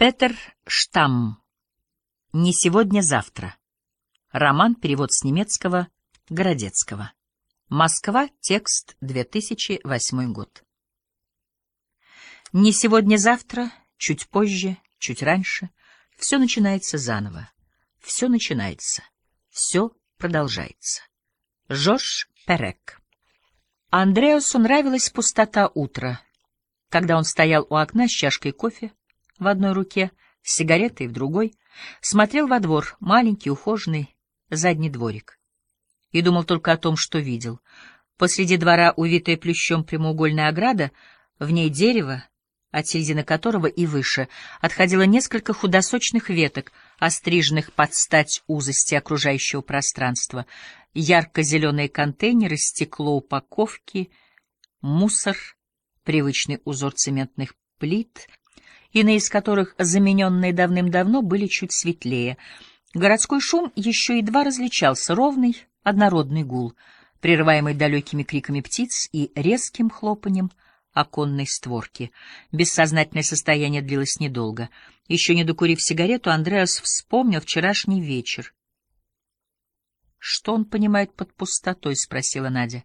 Петер Штамм. «Не сегодня-завтра». Роман, перевод с немецкого, Городецкого. Москва, текст, 2008 год. Не сегодня-завтра, чуть позже, чуть раньше, все начинается заново. Все начинается. Все продолжается. Жорж Перек. Андреасу нравилась пустота утра, когда он стоял у окна с чашкой кофе в одной руке, с сигаретой в другой, смотрел во двор, маленький, ухоженный, задний дворик. И думал только о том, что видел. Посреди двора, увитая плющом прямоугольная ограда, в ней дерево, от середины которого и выше отходило несколько худосочных веток, остриженных под стать узости окружающего пространства, ярко-зеленые контейнеры, стекло упаковки, мусор, привычный узор цементных плит, иные из которых, замененные давным-давно, были чуть светлее. Городской шум еще едва различался, ровный, однородный гул, прерываемый далекими криками птиц и резким хлопанием оконной створки. Бессознательное состояние длилось недолго. Еще не докурив сигарету, Андреас вспомнил вчерашний вечер. «Что он понимает под пустотой?» — спросила Надя.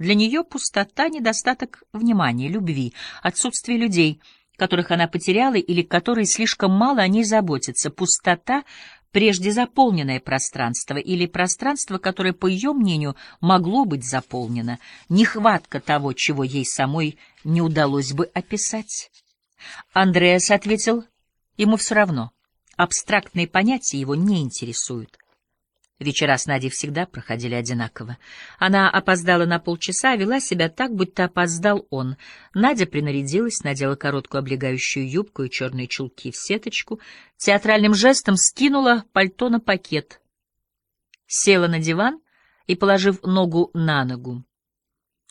Для нее пустота — недостаток внимания, любви, отсутствие людей — которых она потеряла или которые слишком мало о ней заботятся, пустота, прежде заполненное пространство или пространство, которое, по ее мнению, могло быть заполнено, нехватка того, чего ей самой не удалось бы описать. Андреас ответил, ему все равно, абстрактные понятия его не интересуют. Вечера с Надей всегда проходили одинаково. Она опоздала на полчаса, вела себя так, будто опоздал он. Надя принарядилась, надела короткую облегающую юбку и черные чулки в сеточку, театральным жестом скинула пальто на пакет, села на диван и, положив ногу на ногу.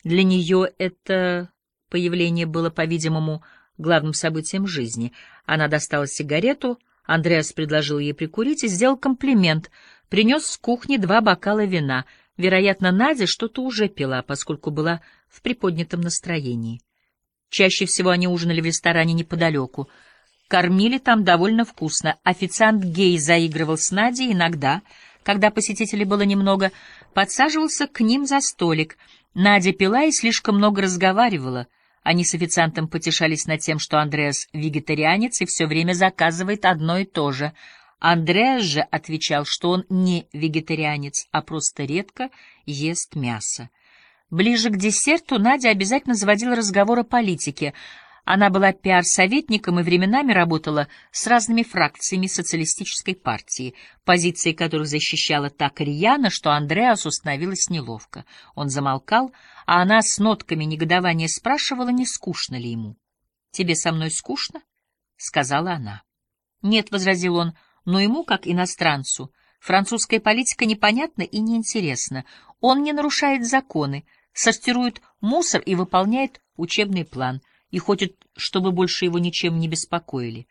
Для нее это появление было, по-видимому, главным событием жизни. Она достала сигарету, Андреас предложил ей прикурить и сделал комплимент — принес с кухни два бокала вина. Вероятно, Надя что-то уже пила, поскольку была в приподнятом настроении. Чаще всего они ужинали в ресторане неподалеку. Кормили там довольно вкусно. Официант гей заигрывал с Надей иногда, когда посетителей было немного, подсаживался к ним за столик. Надя пила и слишком много разговаривала. Они с официантом потешались над тем, что Андреас вегетарианец и все время заказывает одно и то же — Андреас же отвечал, что он не вегетарианец, а просто редко ест мясо. Ближе к десерту Надя обязательно заводила разговор о политике. Она была пиар-советником и временами работала с разными фракциями социалистической партии, позиции которых защищала так рьяно, что Андреасу становилось неловко. Он замолкал, а она с нотками негодования спрашивала, не скучно ли ему. «Тебе со мной скучно?» — сказала она. «Нет», — возразил он, — но ему, как иностранцу, французская политика непонятна и неинтересна. Он не нарушает законы, сортирует мусор и выполняет учебный план, и хочет, чтобы больше его ничем не беспокоили.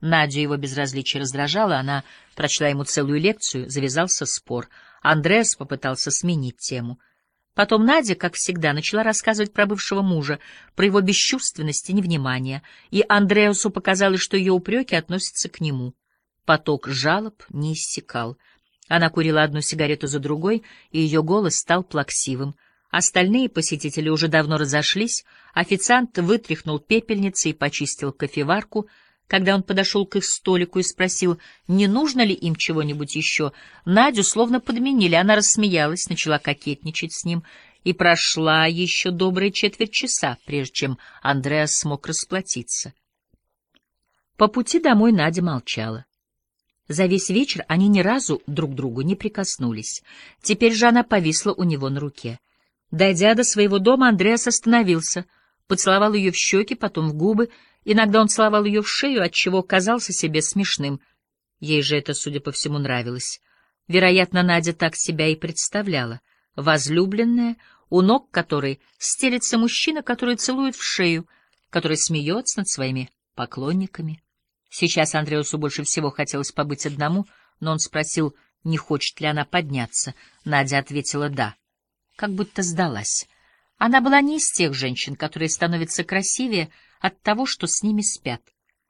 Надю его безразличие раздражало, она прочла ему целую лекцию, завязался спор. Андреас попытался сменить тему. Потом Надя, как всегда, начала рассказывать про бывшего мужа, про его бесчувственность и невнимание, и Андреасу показалось, что ее упреки относятся к нему. Поток жалоб не иссякал. Она курила одну сигарету за другой, и ее голос стал плаксивым. Остальные посетители уже давно разошлись. Официант вытряхнул пепельницы и почистил кофеварку. Когда он подошел к их столику и спросил, не нужно ли им чего-нибудь еще, Надю словно подменили. Она рассмеялась, начала кокетничать с ним, и прошла еще добрая четверть часа, прежде чем Андреас смог расплатиться. По пути домой Надя молчала. За весь вечер они ни разу друг другу не прикоснулись. Теперь же она повисла у него на руке. Дойдя до своего дома, Андреас остановился, поцеловал ее в щеки, потом в губы. Иногда он целовал ее в шею, отчего казался себе смешным. Ей же это, судя по всему, нравилось. Вероятно, Надя так себя и представляла. Возлюбленная, у ног которой стелется мужчина, который целует в шею, который смеется над своими поклонниками. Сейчас Андреусу больше всего хотелось побыть одному, но он спросил, не хочет ли она подняться. Надя ответила «да», как будто сдалась. Она была не из тех женщин, которые становятся красивее от того, что с ними спят.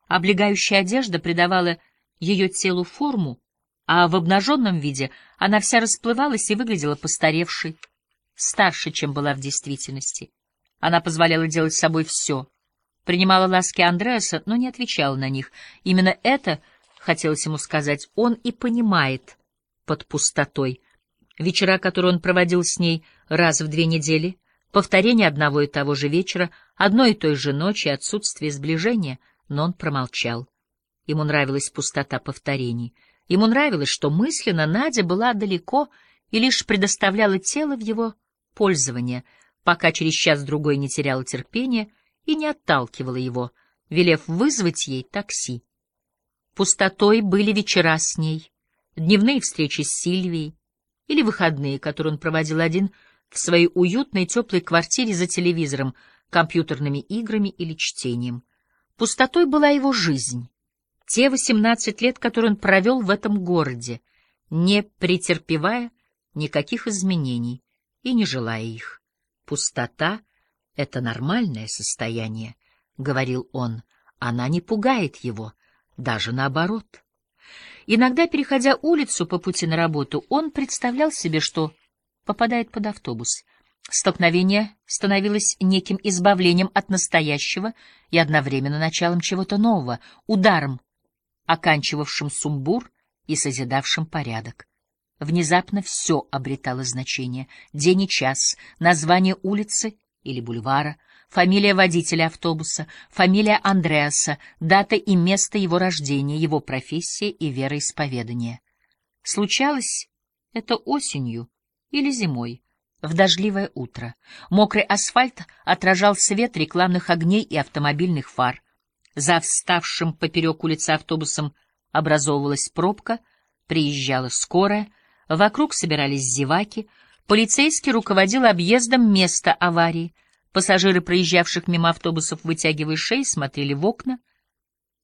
Облегающая одежда придавала ее телу форму, а в обнаженном виде она вся расплывалась и выглядела постаревшей, старше, чем была в действительности. Она позволяла делать с собой все, принимала ласки Андреаса, но не отвечала на них. Именно это, хотелось ему сказать, он и понимает под пустотой. Вечера, которые он проводил с ней раз в две недели, повторение одного и того же вечера, одной и той же ночи, отсутствие сближения, но он промолчал. Ему нравилась пустота повторений. Ему нравилось, что мысленно Надя была далеко и лишь предоставляла тело в его пользование, пока через час-другой не теряла терпения и не отталкивала его, велев вызвать ей такси. Пустотой были вечера с ней, дневные встречи с Сильвией или выходные, которые он проводил один в своей уютной теплой квартире за телевизором, компьютерными играми или чтением. Пустотой была его жизнь, те восемнадцать лет, которые он провел в этом городе, не претерпевая никаких изменений и не желая их. Пустота — это нормальное состояние, — говорил он, — она не пугает его, даже наоборот. Иногда, переходя улицу по пути на работу, он представлял себе, что попадает под автобус. Столкновение становилось неким избавлением от настоящего и одновременно началом чего-то нового, ударом, оканчивавшим сумбур и созидавшим порядок. Внезапно все обретало значение — день и час, название улицы или бульвара, фамилия водителя автобуса, фамилия Андреаса, дата и место его рождения, его профессия и вероисповедание. Случалось это осенью или зимой, в дождливое утро. Мокрый асфальт отражал свет рекламных огней и автомобильных фар. За вставшим поперек улицы автобусом образовывалась пробка, приезжала скорая, вокруг собирались зеваки, полицейский руководил объездом места аварии, пассажиры, проезжавших мимо автобусов, вытягивая шеи, смотрели в окна.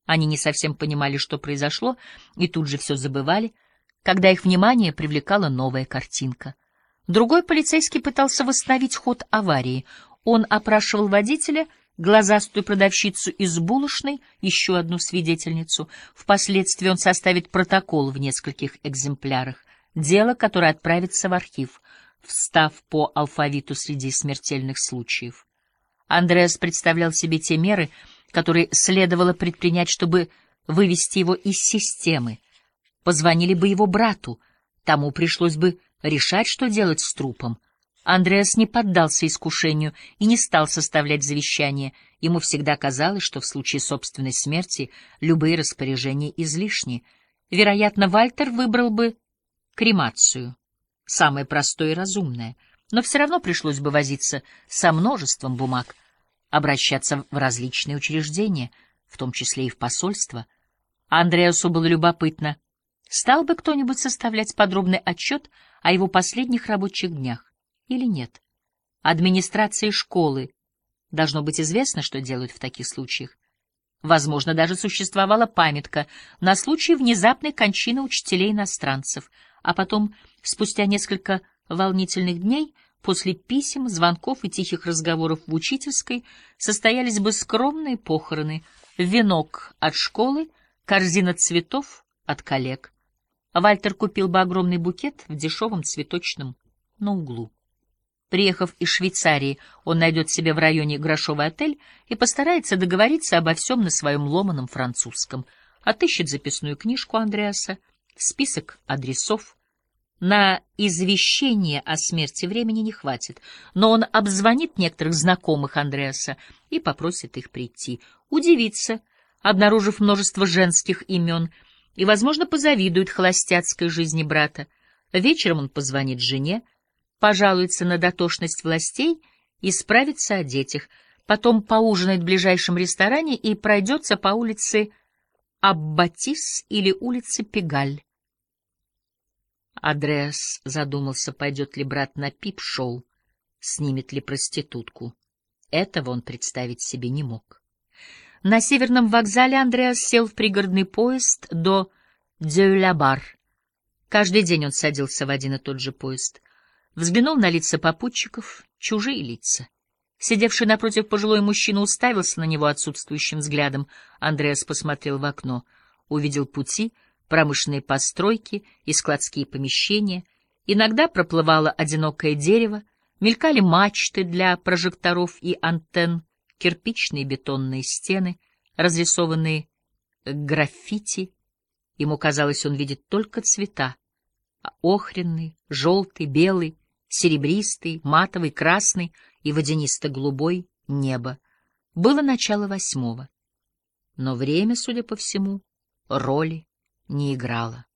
Они не совсем понимали, что произошло, и тут же все забывали, когда их внимание привлекала новая картинка. Другой полицейский пытался восстановить ход аварии. Он опрашивал водителя — глазастую продавщицу из булочной, еще одну свидетельницу. Впоследствии он составит протокол в нескольких экземплярах, дело, которое отправится в архив, встав по алфавиту среди смертельных случаев. Андреас представлял себе те меры, которые следовало предпринять, чтобы вывести его из системы. Позвонили бы его брату, тому пришлось бы решать, что делать с трупом — Андреас не поддался искушению и не стал составлять завещание. Ему всегда казалось, что в случае собственной смерти любые распоряжения излишни. Вероятно, Вальтер выбрал бы кремацию, самое простое и разумное, но все равно пришлось бы возиться со множеством бумаг, обращаться в различные учреждения, в том числе и в посольство. Андреасу было любопытно, стал бы кто-нибудь составлять подробный отчет о его последних рабочих днях или нет. Администрации школы должно быть известно, что делают в таких случаях. Возможно, даже существовала памятка на случай внезапной кончины учителей-иностранцев, а потом, спустя несколько волнительных дней, после писем, звонков и тихих разговоров в учительской, состоялись бы скромные похороны, венок от школы, корзина цветов от коллег. Вальтер купил бы огромный букет в дешевом цветочном на углу. Приехав из Швейцарии, он найдет себе в районе грошовый отель и постарается договориться обо всем на своем ломаном французском. Отыщет записную книжку Андреаса, список адресов. На извещение о смерти времени не хватит, но он обзвонит некоторых знакомых Андреаса и попросит их прийти. Удивится, обнаружив множество женских имен, и, возможно, позавидует холостяцкой жизни брата. Вечером он позвонит жене, пожалуется на дотошность властей и справится о детях, потом поужинает в ближайшем ресторане и пройдется по улице Аббатис или улице Пегаль. Андреас задумался, пойдет ли брат на пип-шоу, снимет ли проститутку. Этого он представить себе не мог. На северном вокзале Андреас сел в пригородный поезд до Дюлябар. Каждый день он садился в один и тот же поезд — Взглянул на лица попутчиков, чужие лица. Сидевший напротив пожилой мужчина уставился на него отсутствующим взглядом. Андреас посмотрел в окно, увидел пути, промышленные постройки и складские помещения. Иногда проплывало одинокое дерево, мелькали мачты для прожекторов и антенн, кирпичные бетонные стены, разрисованные граффити. Ему казалось, он видит только цвета — охренный, желтый, белый, серебристый, матовый, красный и водянисто-голубой небо. Было начало восьмого. Но время, судя по всему, роли не играло.